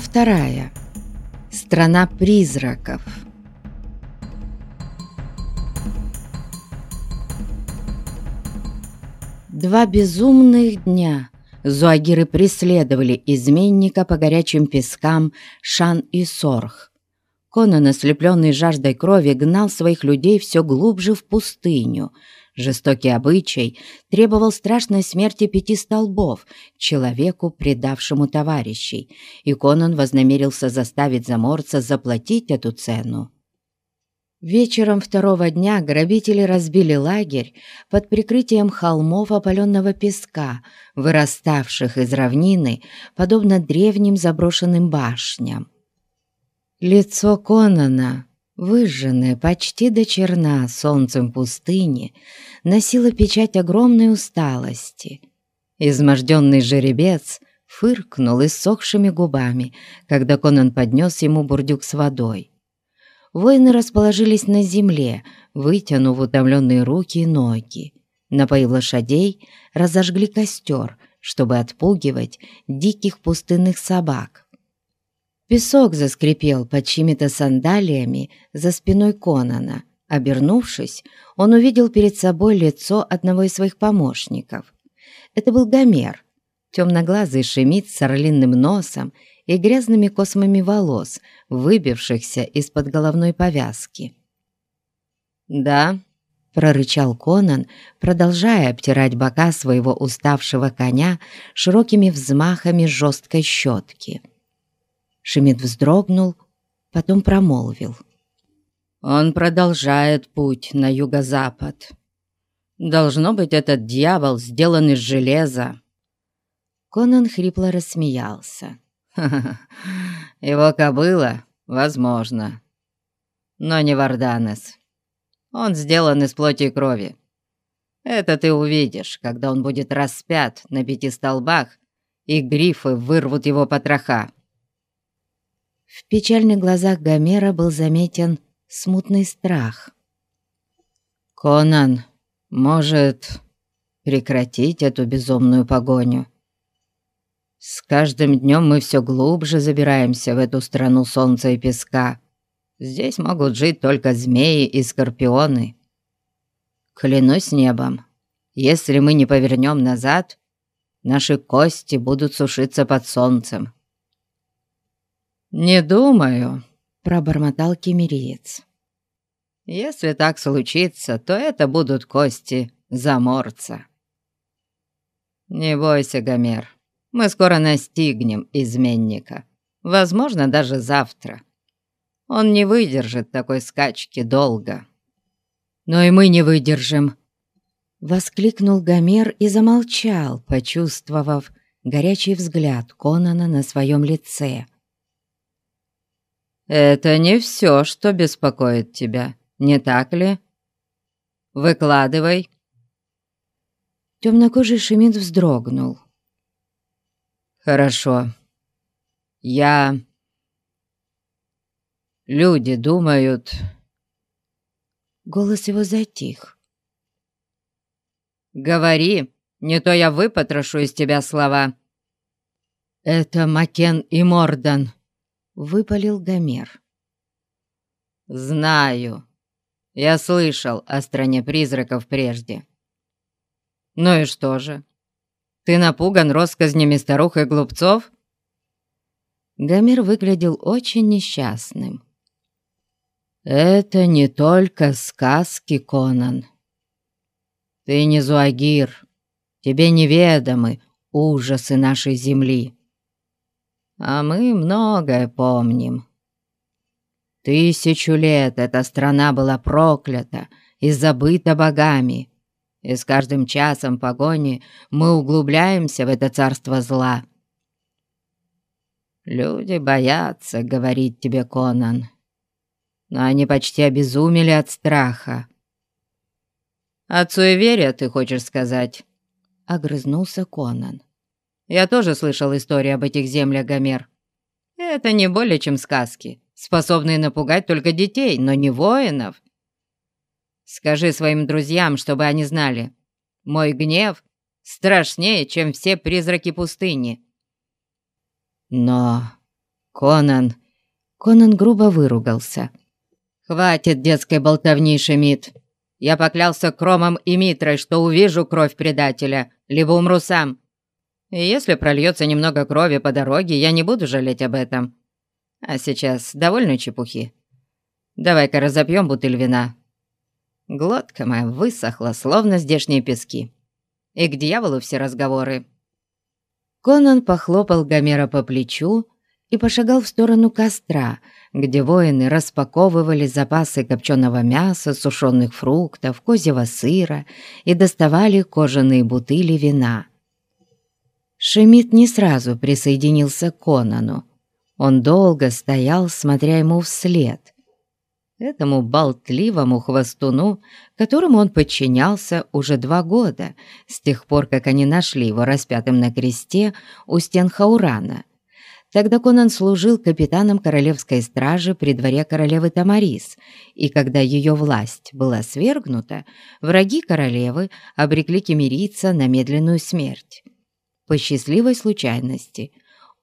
Вторая. Страна призраков. Два безумных дня зуагиры преследовали изменника по горячим пескам Шан и Сорх. Конан, ослепленный жаждой крови, гнал своих людей все глубже в пустыню — Жестокий обычай требовал страшной смерти пяти столбов человеку, предавшему товарищей, и Конан вознамерился заставить заморца заплатить эту цену. Вечером второго дня грабители разбили лагерь под прикрытием холмов опаленного песка, выраставших из равнины, подобно древним заброшенным башням. Лицо Конана выжженная почти до черна солнцем пустыни, носила печать огромной усталости. Изможденный жеребец фыркнул иссохшими губами, когда Конан поднес ему бурдюк с водой. Воины расположились на земле, вытянув утомленные руки и ноги. Напоив лошадей, разожгли костер, чтобы отпугивать диких пустынных собак. Песок заскрипел под чьими-то сандалиями за спиной Конана. Обернувшись, он увидел перед собой лицо одного из своих помощников. Это был Гомер, темноглазый шемит с орлиным носом и грязными космами волос, выбившихся из-под головной повязки. «Да», — прорычал Конан, продолжая обтирать бока своего уставшего коня широкими взмахами жесткой щетки. Шемид вздрогнул, потом промолвил. «Он продолжает путь на юго-запад. Должно быть, этот дьявол сделан из железа». Конан хрипло рассмеялся. «Ха -ха. «Его кобыла? Возможно. Но не Варданес. Он сделан из плоти и крови. Это ты увидишь, когда он будет распят на пяти столбах, и грифы вырвут его потроха. В печальных глазах Гомера был заметен смутный страх. «Конан, может прекратить эту безумную погоню? С каждым днем мы все глубже забираемся в эту страну солнца и песка. Здесь могут жить только змеи и скорпионы. Клянусь небом, если мы не повернем назад, наши кости будут сушиться под солнцем». «Не думаю», — пробормотал кемериец. «Если так случится, то это будут кости заморца». «Не бойся, Гомер, мы скоро настигнем изменника. Возможно, даже завтра. Он не выдержит такой скачки долго». «Но и мы не выдержим», — воскликнул Гомер и замолчал, почувствовав горячий взгляд Конана на своем лице. «Это не все, что беспокоит тебя, не так ли? Выкладывай». Темнокожий Шемид вздрогнул. «Хорошо. Я... Люди думают...» Голос его затих. «Говори, не то я выпотрошу из тебя слова». «Это Макен и Мордан», выпалил Гомер. «Знаю. Я слышал о стране призраков прежде. Ну и что же? Ты напуган россказнями старух и глупцов?» Гомер выглядел очень несчастным. «Это не только сказки, Конан. Ты не Зуагир, тебе неведомы ужасы нашей земли а мы многое помним. Тысячу лет эта страна была проклята и забыта богами, и с каждым часом погони мы углубляемся в это царство зла. Люди боятся говорить тебе, Конан, но они почти обезумели от страха. «От суеверия, ты хочешь сказать?» — огрызнулся Конан. Я тоже слышал истории об этих землях, Гомер. Это не более чем сказки, способные напугать только детей, но не воинов. Скажи своим друзьям, чтобы они знали. Мой гнев страшнее, чем все призраки пустыни. Но «Конан!» Конан грубо выругался. «Хватит детской болтовни, Шемид! Я поклялся Кромом и Митрой, что увижу кровь предателя, либо умру сам. И если прольется немного крови по дороге, я не буду жалеть об этом. А сейчас довольно чепухи. Давай-ка разопьем бутыль вина. Глотка моя высохла, словно здешние пески. И к дьяволу все разговоры». Конан похлопал Гомера по плечу и пошагал в сторону костра, где воины распаковывали запасы копченого мяса, сушеных фруктов, козьего сыра и доставали кожаные бутыли вина. Шемит не сразу присоединился к Конану. Он долго стоял, смотря ему вслед. Этому болтливому хвостуну, которому он подчинялся уже два года, с тех пор, как они нашли его распятым на кресте у стен Хаурана – Тогда Конан служил капитаном королевской стражи при дворе королевы Тамарис, и когда ее власть была свергнута, враги королевы обрекли кемерийца на медленную смерть. По счастливой случайности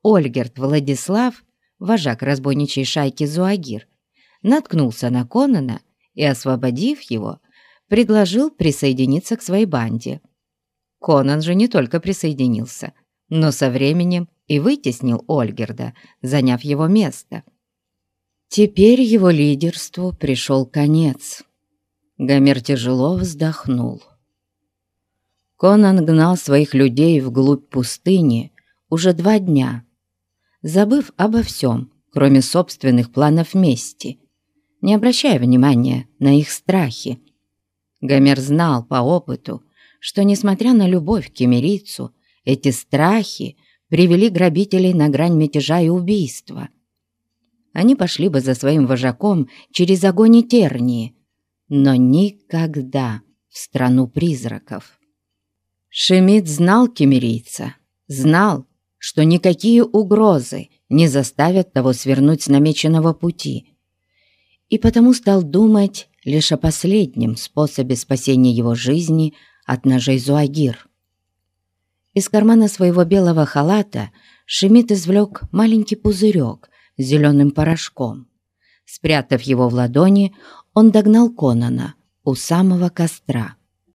Ольгерт Владислав, вожак разбойничьей шайки Зуагир, наткнулся на Конана и, освободив его, предложил присоединиться к своей банде. Конан же не только присоединился, но со временем и вытеснил Ольгерда, заняв его место. Теперь его лидерству пришел конец. Гомер тяжело вздохнул. Конан гнал своих людей вглубь пустыни уже два дня, забыв обо всем, кроме собственных планов мести, не обращая внимания на их страхи. Гомер знал по опыту, что, несмотря на любовь к кемерийцу, эти страхи привели грабителей на грань мятежа и убийства. Они пошли бы за своим вожаком через огонь и тернии, но никогда в страну призраков. Шемид знал кемерийца, знал, что никакие угрозы не заставят того свернуть с намеченного пути, и потому стал думать лишь о последнем способе спасения его жизни от ножей Зуагир. Из кармана своего белого халата Шемид извлек маленький пузырек с зеленым порошком. Спрятав его в ладони, он догнал Конана у самого костра.